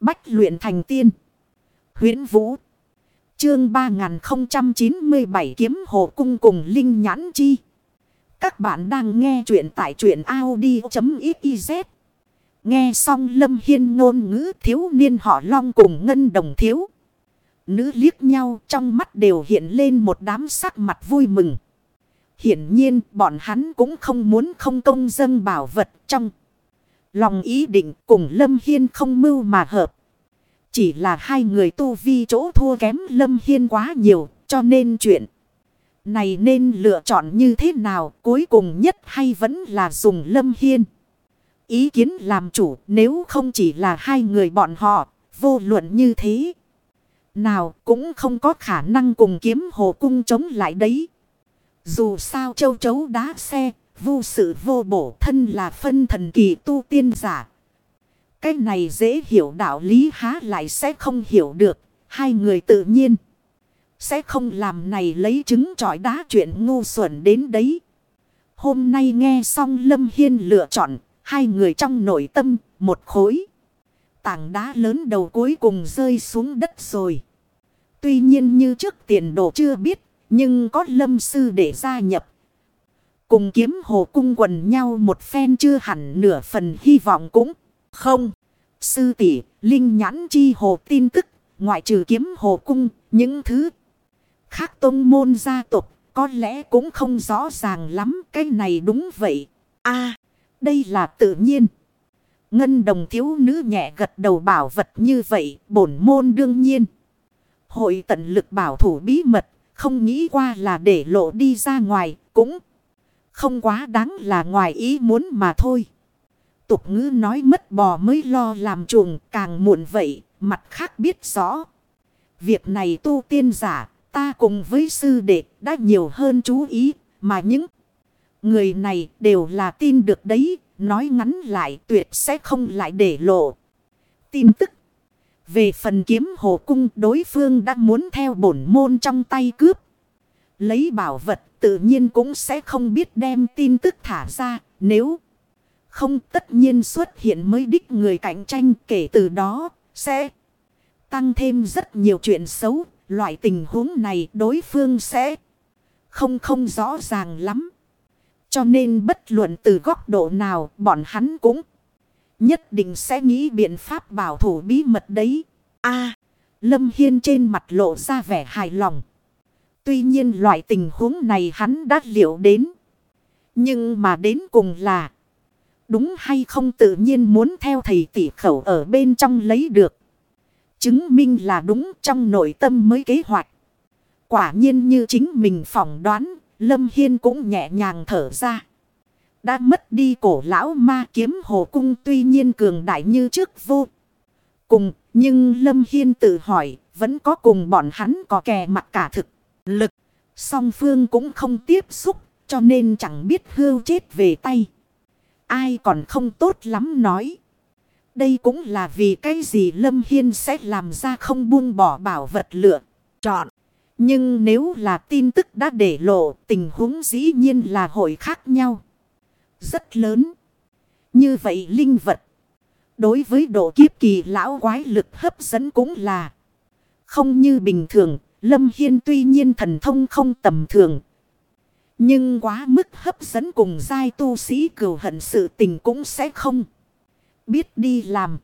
Bách luyện thành tiên. huyễn Vũ. Chương 3097 kiếm hộ cung cùng Linh Nhãn Chi. Các bạn đang nghe truyện tại truyện Audi.xyz. Nghe xong Lâm Hiên ngôn ngữ thiếu niên họ long cùng ngân đồng thiếu. Nữ liếc nhau trong mắt đều hiện lên một đám sắc mặt vui mừng. Hiển nhiên bọn hắn cũng không muốn không công dâng bảo vật trong. Lòng ý định cùng Lâm Hiên không mưu mà hợp. Chỉ là hai người tu vi chỗ thua kém Lâm Hiên quá nhiều cho nên chuyện. Này nên lựa chọn như thế nào cuối cùng nhất hay vẫn là dùng Lâm Hiên. Ý kiến làm chủ nếu không chỉ là hai người bọn họ vô luận như thế. Nào cũng không có khả năng cùng kiếm hồ cung chống lại đấy. Dù sao châu chấu đá xe, vô sự vô bổ thân là phân thần kỳ tu tiên giả. Cái này dễ hiểu đạo lý há lại sẽ không hiểu được. Hai người tự nhiên. Sẽ không làm này lấy chứng trọi đá chuyện ngu xuẩn đến đấy. Hôm nay nghe xong Lâm Hiên lựa chọn. Hai người trong nội tâm một khối. Tảng đá lớn đầu cuối cùng rơi xuống đất rồi. Tuy nhiên như trước tiền đồ chưa biết. Nhưng có lâm sư để gia nhập. Cùng kiếm hồ cung quần nhau một phen chưa hẳn nửa phần hy vọng cũng không. Sư tỷ linh nhãn chi hồ tin tức, ngoại trừ kiếm hồ cung, những thứ khác tôn môn gia tộc có lẽ cũng không rõ ràng lắm, cái này đúng vậy. a đây là tự nhiên. Ngân đồng thiếu nữ nhẹ gật đầu bảo vật như vậy, bổn môn đương nhiên. Hội tận lực bảo thủ bí mật, không nghĩ qua là để lộ đi ra ngoài, cũng không quá đáng là ngoài ý muốn mà thôi. Tục ngữ nói mất bò mới lo làm chuồng càng muộn vậy, mặt khác biết rõ. Việc này tu tiên giả, ta cùng với sư đệ đã nhiều hơn chú ý, mà những người này đều là tin được đấy, nói ngắn lại tuyệt sẽ không lại để lộ. Tin tức về phần kiếm hồ cung đối phương đã muốn theo bổn môn trong tay cướp. Lấy bảo vật tự nhiên cũng sẽ không biết đem tin tức thả ra, nếu không tất nhiên xuất hiện mới đích người cạnh tranh kể từ đó, sẽ tăng thêm rất nhiều chuyện xấu. Loại tình huống này đối phương sẽ không không rõ ràng lắm. Cho nên bất luận từ góc độ nào, bọn hắn cũng nhất định sẽ nghĩ biện pháp bảo thủ bí mật đấy. a, Lâm Hiên trên mặt lộ ra vẻ hài lòng. Tuy nhiên loại tình huống này hắn đã liệu đến. Nhưng mà đến cùng là. Đúng hay không tự nhiên muốn theo thầy tỷ khẩu ở bên trong lấy được. Chứng minh là đúng trong nội tâm mới kế hoạch. Quả nhiên như chính mình phỏng đoán. Lâm Hiên cũng nhẹ nhàng thở ra. Đã mất đi cổ lão ma kiếm hồ cung tuy nhiên cường đại như trước vô. Cùng, nhưng Lâm Hiên tự hỏi, vẫn có cùng bọn hắn có kè mặt cả thực lực. Song phương cũng không tiếp xúc, cho nên chẳng biết hưu chết về tay. Ai còn không tốt lắm nói. Đây cũng là vì cái gì Lâm Hiên sẽ làm ra không buông bỏ bảo vật lựa. Chọn. Nhưng nếu là tin tức đã để lộ, tình huống dĩ nhiên là hội khác nhau. Rất lớn. Như vậy linh vật. Đối với độ kiếp kỳ lão quái lực hấp dẫn cũng là. Không như bình thường Lâm Hiên tuy nhiên thần thông không tầm thường. Nhưng quá mức hấp dẫn cùng giai tu sĩ cửu hận sự tình cũng sẽ không. Biết đi làm.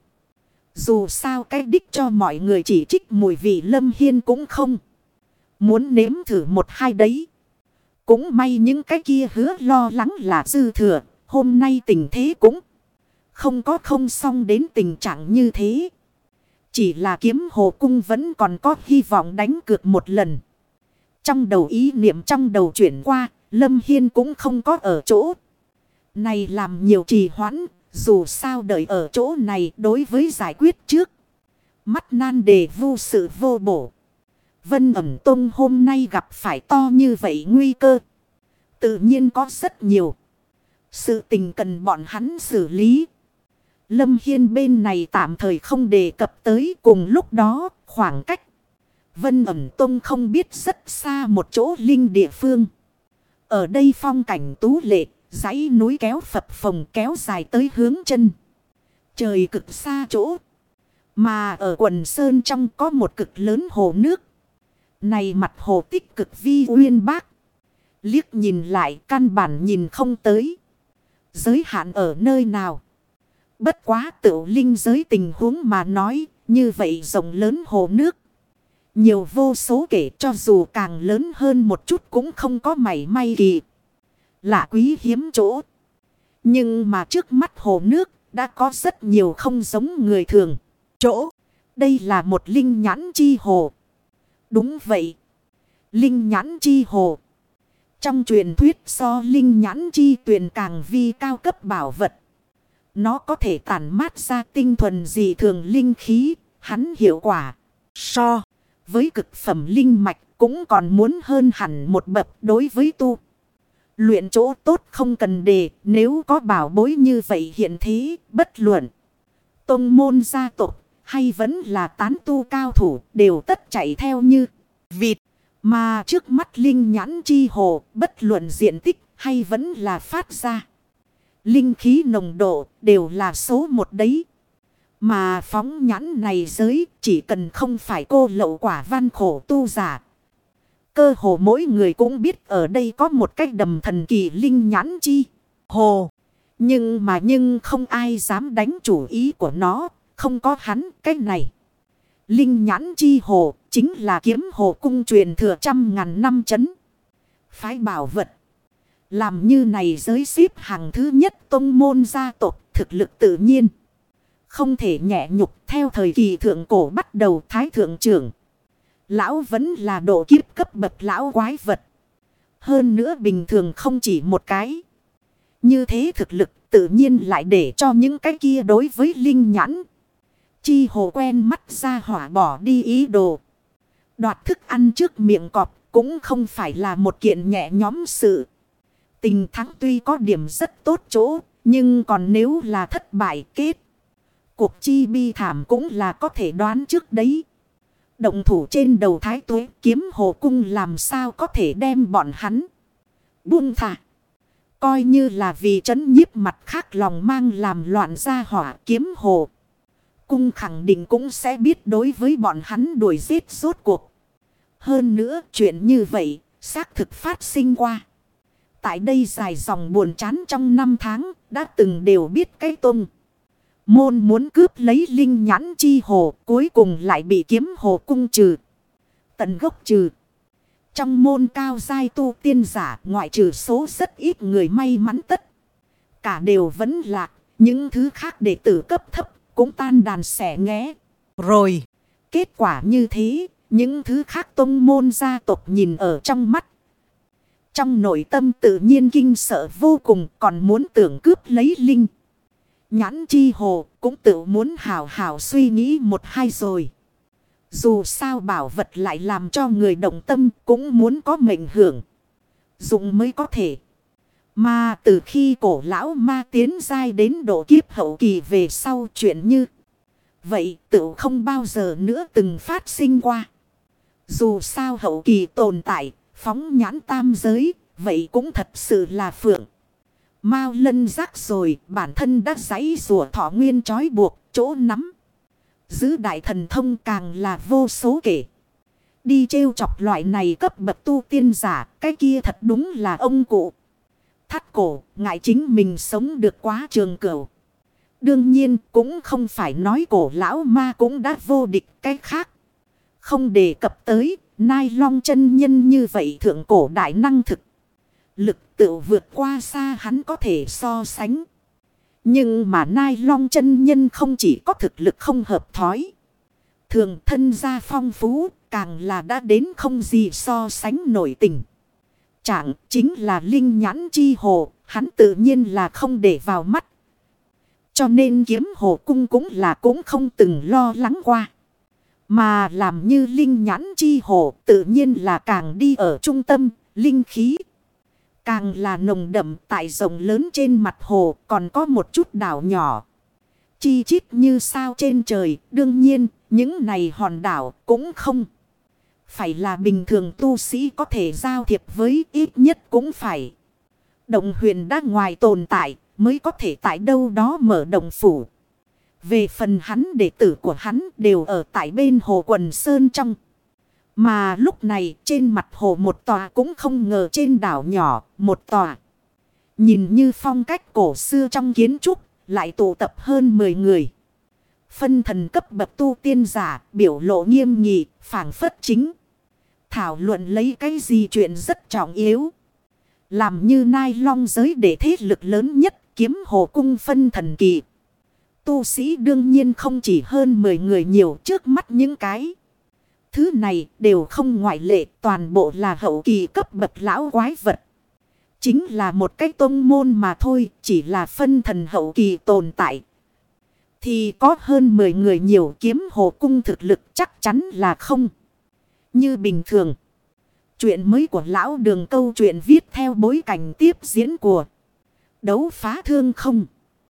Dù sao cái đích cho mọi người chỉ trích mùi vị Lâm Hiên cũng không. Muốn nếm thử một hai đấy. Cũng may những cái kia hứa lo lắng là dư thừa. Hôm nay tình thế cũng không có không xong đến tình trạng như thế. Chỉ là kiếm hồ cung vẫn còn có hy vọng đánh cược một lần. Trong đầu ý niệm trong đầu chuyển qua, Lâm Hiên cũng không có ở chỗ. Này làm nhiều trì hoãn, dù sao đợi ở chỗ này đối với giải quyết trước. Mắt nan đề vô sự vô bổ. Vân ẩm tông hôm nay gặp phải to như vậy nguy cơ. Tự nhiên có rất nhiều. Sự tình cần bọn hắn xử lý. Lâm Hiên bên này tạm thời không đề cập tới cùng lúc đó khoảng cách. Vân ẩm tông không biết rất xa một chỗ linh địa phương. Ở đây phong cảnh tú lệ, dãy núi kéo phập phồng kéo dài tới hướng chân. Trời cực xa chỗ. Mà ở quần sơn trong có một cực lớn hồ nước. Này mặt hồ tích cực vi uyên bác. Liếc nhìn lại căn bản nhìn không tới. Giới hạn ở nơi nào. Bất quá tự linh giới tình huống mà nói. Như vậy rộng lớn hồ nước. Nhiều vô số kể cho dù càng lớn hơn một chút cũng không có mảy may kỳ. Lạ quý hiếm chỗ. Nhưng mà trước mắt hồ nước đã có rất nhiều không giống người thường. Chỗ. Đây là một linh nhãn chi hồ. Đúng vậy. Linh nhãn chi hồ. Trong truyền thuyết so linh nhãn chi tuyển càng vi cao cấp bảo vật. Nó có thể tản mát ra tinh thuần gì thường linh khí, hắn hiệu quả. So với cực phẩm linh mạch cũng còn muốn hơn hẳn một bậc đối với tu. Luyện chỗ tốt không cần đề, nếu có bảo bối như vậy hiện thế, bất luận. Tông môn gia tộc hay vẫn là tán tu cao thủ đều tất chạy theo như vịt. Mà trước mắt linh nhãn chi hồ, bất luận diện tích hay vẫn là phát ra. Linh khí nồng độ đều là số một đấy. Mà phóng nhãn này giới chỉ cần không phải cô lậu quả văn khổ tu giả. Cơ hồ mỗi người cũng biết ở đây có một cách đầm thần kỳ linh nhãn chi. Hồ. Nhưng mà nhưng không ai dám đánh chủ ý của nó. Không có hắn cách này. Linh nhãn chi hồ chính là kiếm hồ cung truyền thừa trăm ngàn năm chấn. Phái bảo vật. Làm như này giới xếp hàng thứ nhất tông môn gia tộc thực lực tự nhiên. Không thể nhẹ nhục theo thời kỳ thượng cổ bắt đầu thái thượng trưởng. Lão vẫn là độ kiếp cấp bậc lão quái vật. Hơn nữa bình thường không chỉ một cái. Như thế thực lực tự nhiên lại để cho những cái kia đối với linh nhãn. Chi hồ quen mắt ra hỏa bỏ đi ý đồ. Đoạt thức ăn trước miệng cọp cũng không phải là một kiện nhẹ nhóm sự. Tình thắng tuy có điểm rất tốt chỗ, nhưng còn nếu là thất bại kết. Cuộc chi bi thảm cũng là có thể đoán trước đấy. Động thủ trên đầu thái tuế kiếm hồ cung làm sao có thể đem bọn hắn. Buông thả. Coi như là vì chấn nhiếp mặt khác lòng mang làm loạn ra hỏa kiếm hồ. Cung khẳng định cũng sẽ biết đối với bọn hắn đuổi giết rốt cuộc. Hơn nữa chuyện như vậy xác thực phát sinh qua. Tại đây dài dòng buồn chán trong năm tháng, đã từng đều biết cái tung. Môn muốn cướp lấy linh nhãn chi hồ, cuối cùng lại bị kiếm hồ cung trừ. Tận gốc trừ. Trong môn cao giai tu tiên giả, ngoại trừ số rất ít người may mắn tất. Cả đều vẫn lạc. Những thứ khác đệ tử cấp thấp cũng tan đàn xẻ nghé. Rồi. Kết quả như thế. Những thứ khác tông môn gia tộc nhìn ở trong mắt. Trong nội tâm tự nhiên kinh sợ vô cùng còn muốn tưởng cướp lấy linh. Nhãn chi hồ cũng tự muốn hào hào suy nghĩ một hai rồi. Dù sao bảo vật lại làm cho người động tâm cũng muốn có mệnh hưởng. Dụng mới có thể. Mà từ khi cổ lão ma tiến dai đến độ kiếp hậu kỳ về sau chuyện như. Vậy tự không bao giờ nữa từng phát sinh qua. Dù sao hậu kỳ tồn tại, phóng nhãn tam giới, vậy cũng thật sự là phượng. Mao lân rắc rồi, bản thân đã giấy rùa thọ nguyên trói buộc, chỗ nắm. Giữ đại thần thông càng là vô số kể. Đi trêu chọc loại này cấp bậc tu tiên giả, cái kia thật đúng là ông cụ. Thắt cổ, ngại chính mình sống được quá trường cửu. Đương nhiên cũng không phải nói cổ lão ma cũng đã vô địch cái khác. Không đề cập tới, nai long chân nhân như vậy thượng cổ đại năng thực. Lực tự vượt qua xa hắn có thể so sánh. Nhưng mà Nai Long chân nhân không chỉ có thực lực không hợp thói. Thường thân gia phong phú, càng là đã đến không gì so sánh nổi tình. Chẳng chính là linh nhãn chi hồ, hắn tự nhiên là không để vào mắt. Cho nên kiếm hồ cung cũng là cũng không từng lo lắng qua. Mà làm như linh nhãn chi hồ tự nhiên là càng đi ở trung tâm, linh khí Càng là nồng đậm tại rồng lớn trên mặt hồ còn có một chút đảo nhỏ. Chi chít như sao trên trời, đương nhiên, những này hòn đảo cũng không. Phải là bình thường tu sĩ có thể giao thiệp với ít nhất cũng phải. Động huyền đã ngoài tồn tại, mới có thể tại đâu đó mở động phủ. Về phần hắn, đệ tử của hắn đều ở tại bên hồ quần sơn trong. Mà lúc này, trên mặt hồ một tòa cũng không ngờ trên đảo nhỏ, một tòa. Nhìn như phong cách cổ xưa trong kiến trúc, lại tụ tập hơn 10 người. Phân thần cấp bậc tu tiên giả, biểu lộ nghiêm nghị, phảng phất chính. Thảo luận lấy cái gì chuyện rất trọng yếu. Làm như nai long giới để thế lực lớn nhất kiếm hồ cung phân thần kỳ. Tu sĩ đương nhiên không chỉ hơn 10 người nhiều trước mắt những cái. Thứ này đều không ngoại lệ, toàn bộ là hậu kỳ cấp bậc lão quái vật. Chính là một cái tôn môn mà thôi, chỉ là phân thần hậu kỳ tồn tại. Thì có hơn 10 người nhiều kiếm hồ cung thực lực chắc chắn là không. Như bình thường. Chuyện mới của lão đường câu chuyện viết theo bối cảnh tiếp diễn của đấu phá thương không.